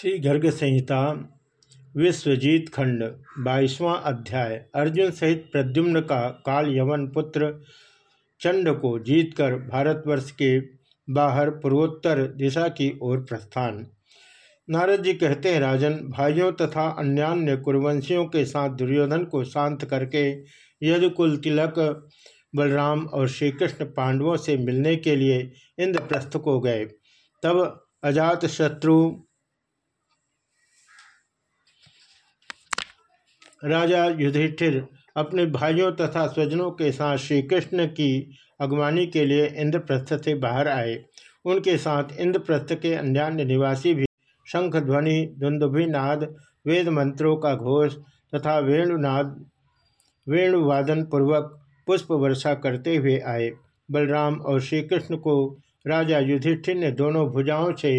श्री गर्ग संहिता, विश्वजीत खंड, बाईसवां अध्याय, अर्जुन सहित प्रद्युम्न का काल यवन पुत्र चंड को जीतकर भारतवर्ष के बाहर पूर्वोत्तर दिशा की ओर प्रस्थान। नारद जी कहते हैं, राजन, भाइयों तथा अन्यान्य कुरवंशियों के साथ दुर्योधन को शांत करके यदुकुल तिलक, बलराम और श्री कृष्ण पांडवों से मिलने के लिए इंद्रप्रस्थ को गए। तब अजात शत्रु राजा युधिष्ठिर अपने भाइयों तथा स्वजनों के साथ श्री कृष्ण की अगवानी के लिए इंद्रप्रस्थ से बाहर आए। उनके साथ इंद्रप्रस्थ के अन्यान्य निवासी भी शंख ध्वनि दुंदुभिनाद वेद मंत्रों का घोष तथा वेणुनाद वेणुवादन पूर्वक पुष्प वर्षा करते हुए आए। बलराम और श्री कृष्ण को राजा युधिष्ठिर ने दोनों भुजाओं से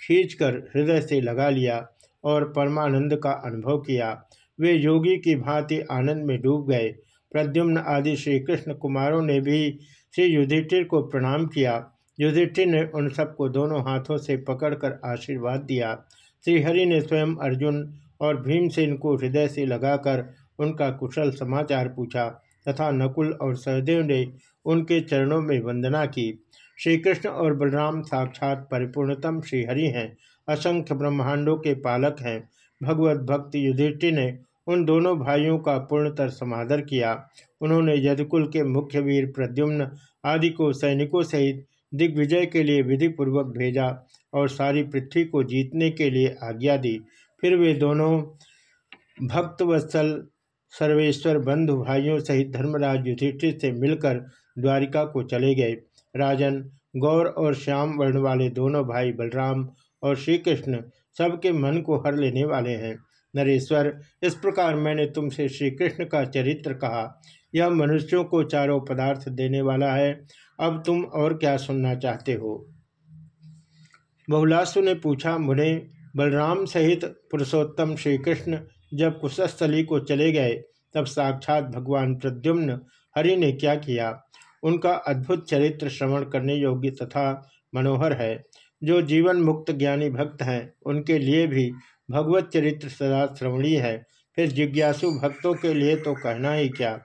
खींचकर हृदय से लगा लिया और परमानंद का अनुभव किया। वे योगी की भांति आनंद में डूब गए। प्रद्युम्न आदि श्री कृष्ण कुमारों ने भी श्री युधिष्ठिर को प्रणाम किया। युधिष्ठिर ने उन सबको दोनों हाथों से पकड़कर आशीर्वाद दिया। श्रीहरि ने स्वयं अर्जुन और भीमसेन को हृदय से लगाकर उनका कुशल समाचार पूछा तथा नकुल और सहदेव ने उनके चरणों में वंदना की। श्री कृष्ण और बलराम साक्षात परिपूर्णतम श्रीहरि हैं। असंख्य ब्रह्मांडों के पालक हैं। भगवत भक्त युधिष्ठिर ने उन दोनों भाइयों का पूर्णतर समादर किया। उन्होंने यदकुल के मुख्य वीर प्रद्युम्न आदि को सैनिकों सहित दिग्विजय के लिए विधिपूर्वक भेजा और सारी पृथ्वी को जीतने के लिए आज्ञा दी। फिर वे दोनों भक्तवत्सल सर्वेश्वर बंधु भाइयों सहित धर्मराज युधिष्ठिर से मिलकर द्वारिका को चले गए। राजन, गौर और श्याम वर्ण वाले दोनों भाई बलराम और श्री कृष्ण सबके मन को हर लेने वाले हैं। नरेश्वर, इस प्रकार मैंने तुमसे श्री कृष्ण का चरित्र कहा। यह मनुष्यों को चारों पदार्थ देने वाला है। अब तुम और क्या सुनना चाहते हो? बहुलासु ने पूछा, मुने, बलराम सहित पुरुषोत्तम श्री कृष्ण जब कुशस्थली को चले गए, तब साक्षात भगवान प्रद्युम्न हरि ने क्या किया? उनका अद्भुत चरित्र श्रवण करने योग्य तथा मनोहर है। जो जीवन मुक्त ज्ञानी भक्त हैं, उनके लिए भी भगवत चरित्र सदा श्रवणीय है। फिर जिज्ञासु भक्तों के लिए तो कहना ही क्या?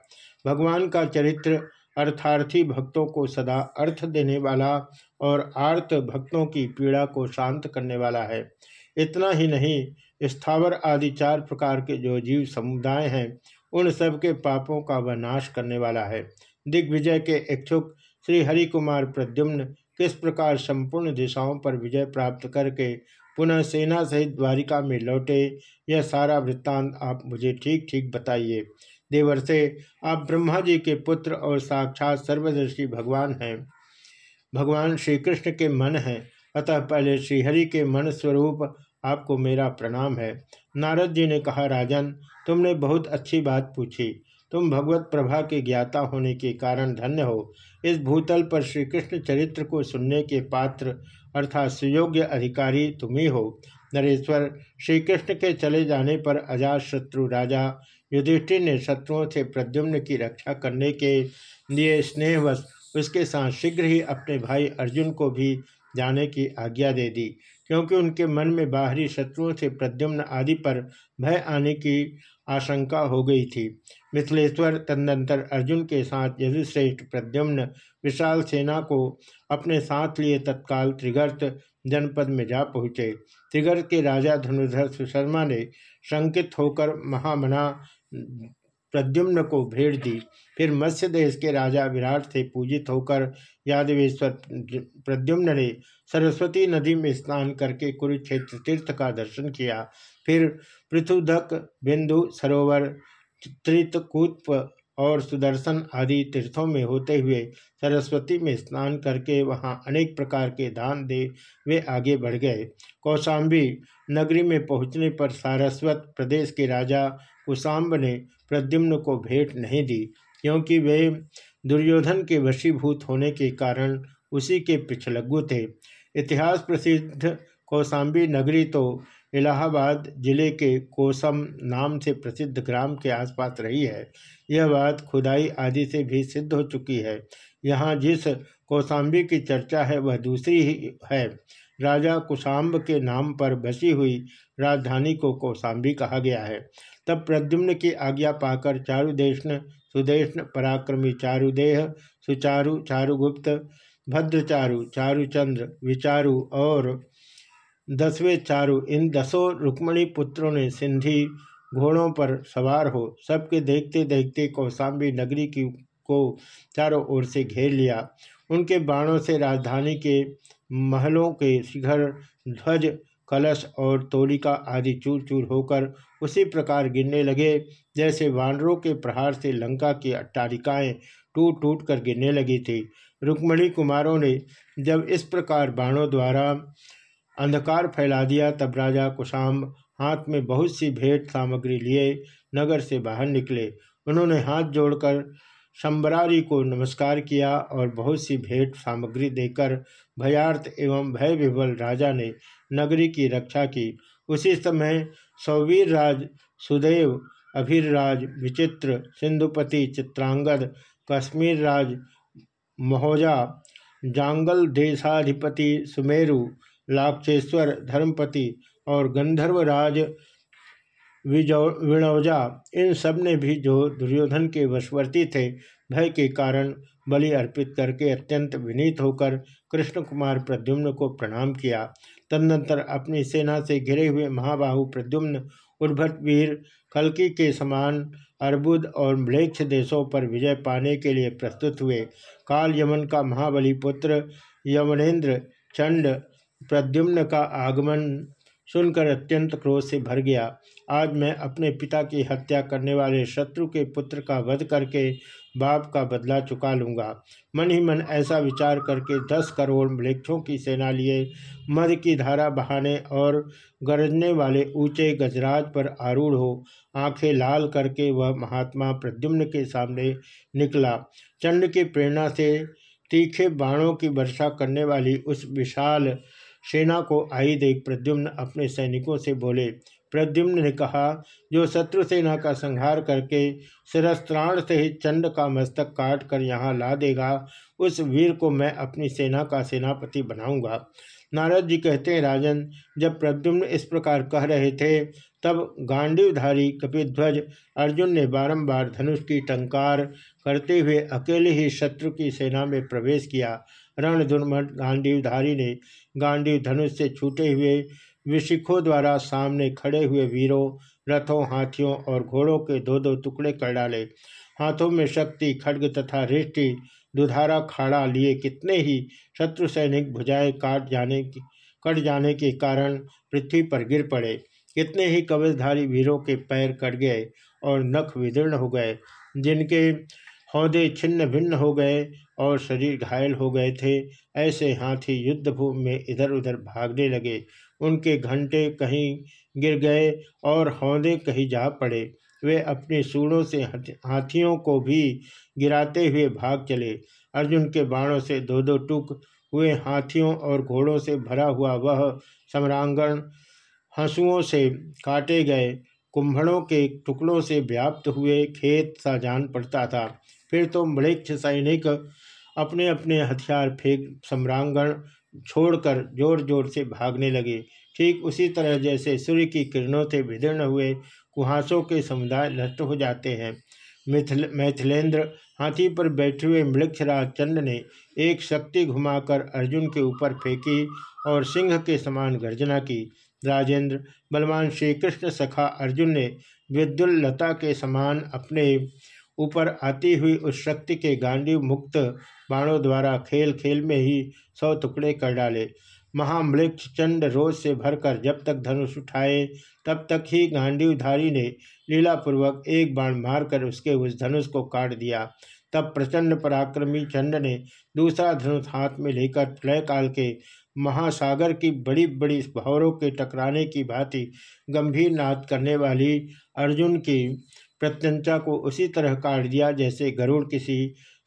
भगवान का चरित्र अर्थार्थी भक्तों को सदा अर्थ देने वाला और आर्त भक्तों की पीड़ा को शांत करने वाला है। इतना ही नहीं, स्थावर आदि चार प्रकार के जो जीव समुदाय हैं, उन सब के पापों का वह नाश करने वाला है। दिग्विजय के इच्छुक श्री हरि कुमार प्रद्युम्न किस प्रकार संपूर्ण दिशाओं पर विजय प्राप्त करके पुनः सेना सहित द्वारिका में लौटे। यह सारा वृत्तांत आप मुझे ठीक ठीक बताइए। देवर से आप ब्रह्मा जी के पुत्र और साक्षात सर्वदर्शी भगवान हैं। भगवान श्री कृष्ण के मन हैं। अतः पहले श्रीहरि के मन स्वरूप आपको मेरा प्रणाम है। नारद जी ने कहा, राजन, तुमने बहुत अच्छी बात पूछी। तुम भगवत प्रभा के ज्ञाता होने के कारण धन्य हो। इस भूतल पर श्री कृष्ण चरित्र को सुनने के पात्र अर्थात सुयोग्य अधिकारी तुम ही हो। नरेश्वर श्री कृष्ण के चले जाने पर अजात शत्रु राजा युधिष्ठिर ने शत्रुओं से प्रद्युम्न की रक्षा करने के लिए स्नेहवश उसके साथ शीघ्र ही अपने भाई अर्जुन को भी जाने की आज्ञा दे दी, क्योंकि उनके मन में बाहरी शत्रुओं से प्रद्युम्न आदि पर भय आने की आशंका हो गई थी। मिथिलेश्वर तदनंतर अर्जुन के साथ यदुश्रेष्ठ प्रद्युम्न विशाल सेना को अपने साथ लिए तत्काल त्रिगर्त जनपद में जा पहुँचे। त्रिगर्त के राजा धनुधर सुशर्मा ने शंकित होकर महामना प्रद्युम्न को भेड़ दी। फिर मत्स्य देश के राजा विराट से पूजित होकर यादवेश्वर प्रद्युम्न ने सरस्वती नदी में स्नान करके कुरुक्षेत्र तीर्थ का दर्शन किया। फिर पृथुदक बिंदु सरोवर त्रितकूप और सुदर्शन आदि तीर्थों में होते हुए सरस्वती में स्नान करके वहाँ अनेक प्रकार के दान दे वे आगे बढ़ गए। कौशाम्बी नगरी में पहुँचने पर सारस्वत प्रदेश के राजा कुशाम्ब ने प्रद्युम्न को भेंट नहीं दी, क्योंकि वे दुर्योधन के वशीभूत होने के कारण उसी के पिछलग्गु थे। इतिहास प्रसिद्ध कौशाम्बी नगरी तो इलाहाबाद ज़िले के कोसम नाम से प्रसिद्ध ग्राम के आसपास रही है। यह बात खुदाई आदि से भी सिद्ध हो चुकी है। यहाँ जिस कौशाम्बी की चर्चा है, वह दूसरी ही है। राजा कुशाम्ब के नाम पर बसी हुई राजधानी को कौशाम्बी कहा गया है। तब प्रद्युम्न की आज्ञा पाकर चारुदेशन सुदेशन पराक्रमी चारुदेह, सुचारु, चारुगुप्त, भद्रचारु, चारुचंद्र, विचारु और दसवें चारु इन दसों रुक्मणी पुत्रों ने सिंधी घोड़ों पर सवार हो सबके देखते देखते कौशाम्बी नगरी की को चारों ओर से घेर लिया। उनके बाणों से राजधानी के महलों के शिखर, ध्वज, कलश और तोलिका आदि चूर चूर होकर उसी प्रकार गिरने लगे, जैसे वानरों के प्रहार से लंका की अट्टालिकाएँ टूट टूट कर गिरने लगी थी। रुक्मणी कुमारों ने जब इस प्रकार बाणों द्वारा अंधकार फैला दिया, तब राजा कुशाम हाथ में बहुत सी भेंट सामग्री लिए, नगर से बाहर निकले। उन्होंने हाथ जोड़कर शंबरारी को नमस्कार किया और बहुत सी भेंट सामग्री देकर भयार्थ एवं भय विवल राजा ने नगरी की रक्षा की। उसी समय सौवीर राज, सुदेव, अभिरराज, विचित्र, सिंधुपति, चित्रांगद, कश्मीर राज, महोजा, जांगल देशाधिपति सुमेरु लाक्षेश्वर धर्मपति और गंधर्वराज विणौजा इन सबने भी जो दुर्योधन के वशवर्ती थे, भय के कारण बलि अर्पित करके अत्यंत विनीत होकर कृष्ण कुमार प्रद्युम्न को प्रणाम किया। तदनंतर अपनी सेना से घिरे हुए महाबाहु प्रद्युम्न, उर्भट वीर, कलकी के समान अर्बुद और म्लेक्ष देशों पर विजय पाने के लिए प्रस्तुत हुए। काल यमन का महाबली पुत्र यमनेन्द्र चंड प्रद्युम्न का आगमन सुनकर अत्यंत क्रोध से भर गया। आज मैं अपने पिता की हत्या करने वाले शत्रु के पुत्र का वध करके बाप का बदला चुका लूँगा। मन ही मन ऐसा विचार करके दस करोड़ वृक्षों की सेना लिए, मध की धारा बहाने और गरजने वाले ऊँचे गजराज पर आरूढ़ हो, आँखें लाल करके वह महात्मा प्रद्युम्न के सामने निकला। चंड की प्रेरणा से तीखे बाणों की वर्षा करने वाली उस विशाल सेना को आई देख प्रद्युम्न अपने सैनिकों से बोले, प्रद्युम्न ने कहा, जो शत्रु सेना का संहार करके शिरस्त्राण ही चंड का मस्तक काट कर यहाँ ला देगा, उस वीर को मैं अपनी सेना का सेनापति बनाऊँगा। नारद जी कहते हैं, राजन, जब प्रद्युम्न इस प्रकार कह रहे थे तब गांडीवधारी कपिध्वज अर्जुन ने बारंबार धनुष की टंकार करते हुए अकेले ही शत्रु की सेना में प्रवेश किया। रण दुर्मठ गांडीवधारी ने गांडीव धनुष से छूटे हुए विशिखों द्वारा सामने खड़े हुए वीरों, रथों, हाथियों और घोड़ों के दो दो टुकड़े कर डाले। हाथों में शक्ति, खड्ग तथा रिष्टि दुधारा खाड़ा लिए कितने ही शत्रु सैनिक भुजाएँ काट जाने की कट जाने के कारण पृथ्वी पर गिर पड़े। कितने ही कवचधारी वीरों के पैर कट गए और नख विदीर्ण हो गए, जिनके हौदे छिन्न भिन्न हो गए और शरीर घायल हो गए थे, ऐसे हाथी युद्ध भूमि में इधर उधर भागने लगे। उनके घंटे कहीं गिर गए और हौदे कहीं जा पड़े। वे अपने सूढ़ों से हाथियों को भी गिराते हुए भाग चले। अर्जुन के बाणों से दो दो टुक हुए हाथियों और घोड़ों से भरा हुआ वह सम्रांगण हंसुओं से काटे गए कुंभड़ों के टुकड़ों से व्याप्त हुए खेत सा जान पड़ता था। फिर तो मृक्ष सैनिक अपने अपने हथियार फेंक सम्रांगण छोड़कर ज़ोर ज़ोर से भागने लगे। ठीक उसी तरह जैसे सूर्य की किरणों से विदीर्ण हुए कुहासों के समुदाय नष्ट हो जाते हैं। मिथिल, मैथिलेंद्र हाथी पर बैठे हुए मृक्षराज चंड ने एक शक्ति घुमाकर अर्जुन के ऊपर फेंकी और सिंह के समान गर्जना की। राजेंद्र। बलवान श्री कृष्ण सखा अर्जुन ने विद्युल्लता के समान अपने ऊपर आती हुई उस शक्ति के गांडी मुक्त बाणों द्वारा खेल खेल में ही सौ टुकड़े कर डाले। महामृक्ष चंड रोज से भरकर जब तक धनुष उठाए, तब तक ही गांडीवधारी ने लीलापूर्वक एक बाण मारकर उसके उस धनुष को काट दिया। तब प्रचंड पराक्रमी चंड ने दूसरा धनुष हाथ में लेकर प्रलय काल के महासागर की बड़ी बड़ी भौरों के टकराने की भांति गंभीर नाद करने वाली अर्जुन की प्रत्यंचा को उसी तरह काट दिया जैसे गरुड़ किसी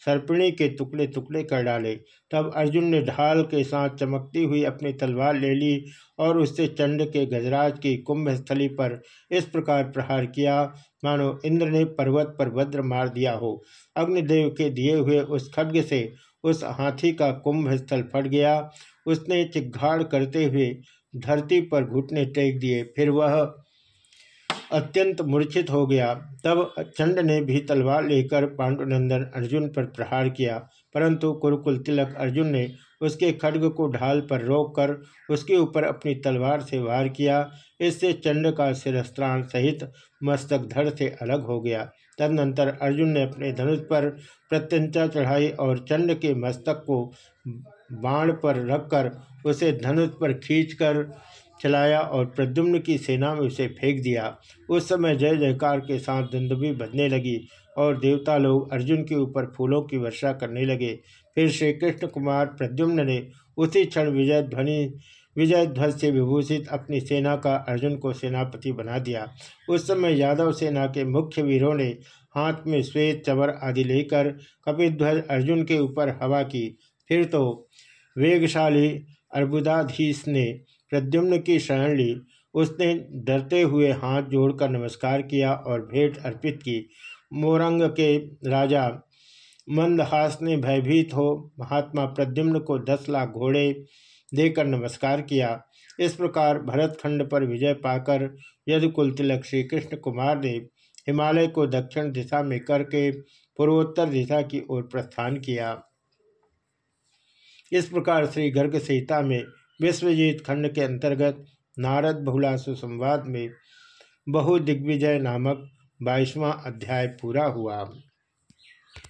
सर्पिणी के टुकड़े टुकड़े कर डाले। तब अर्जुन ने ढाल के साथ चमकती हुई अपनी तलवार ले ली और उससे चंड के गजराज की कुंभ स्थली पर इस प्रकार प्रहार किया, मानो इंद्र ने पर्वत पर वज्र मार दिया हो। अग्निदेव के दिए हुए उस खड्ग से उस हाथी का कुंभ स्थल फट गया। उसने चिघाड़ करते हुए धरती पर घुटने टेक दिए। फिर वह अत्यंत मूर्छित हो गया। तब चंड ने भी तलवार लेकर पांडुनंदन अर्जुन पर प्रहार किया, परंतु कुरुकुल तिलक अर्जुन ने उसके खड्ग को ढाल पर रोककर उसके ऊपर अपनी तलवार से वार किया। इससे चंड का शिरस्त्राण सहित मस्तक धड़ से अलग हो गया। तदनंतर अर्जुन ने अपने धनुष पर प्रत्यंचा चढ़ाई और चंड के मस्तक को बाण पर रखकर उसे धनुष पर खींचकर चलाया और प्रद्युम्न की सेना में उसे फेंक दिया। उस समय जय जयकार के साथ दुंदुबी बजने लगी और देवता लोग अर्जुन के ऊपर फूलों की वर्षा करने लगे। फिर श्री कृष्ण कुमार प्रद्युम्न ने उसी क्षण विजय ध्वनि, विजय ध्वज से विभूषित अपनी सेना का अर्जुन को सेनापति बना दिया। उस समय यादव सेना के मुख्य वीरों ने हाथ में श्वेत चवर आदि लेकर कपिध्वज अर्जुन के ऊपर हवा की। फिर तो वेगशाली अर्बुदाधीश ने प्रद्युम्न की शरण ली। उसने डरते हुए हाथ जोड़कर नमस्कार किया और भेंट अर्पित की। मोरंग के राजा मंदहास ने भयभीत हो महात्मा प्रद्युम्न को दस लाख घोड़े देकर नमस्कार किया। इस प्रकार भरतखंड पर विजय पाकर यदुकुल तिलक श्री कृष्ण कुमार ने हिमालय को दक्षिण दिशा में करके पूर्वोत्तर दिशा की ओर प्रस्थान किया। इस प्रकार श्री गर्ग सीता में विश्वजीत खंड के अंतर्गत नारद बहुलासु संवाद में बहुदिग्विजय नामक बाईसवां अध्याय पूरा हुआ।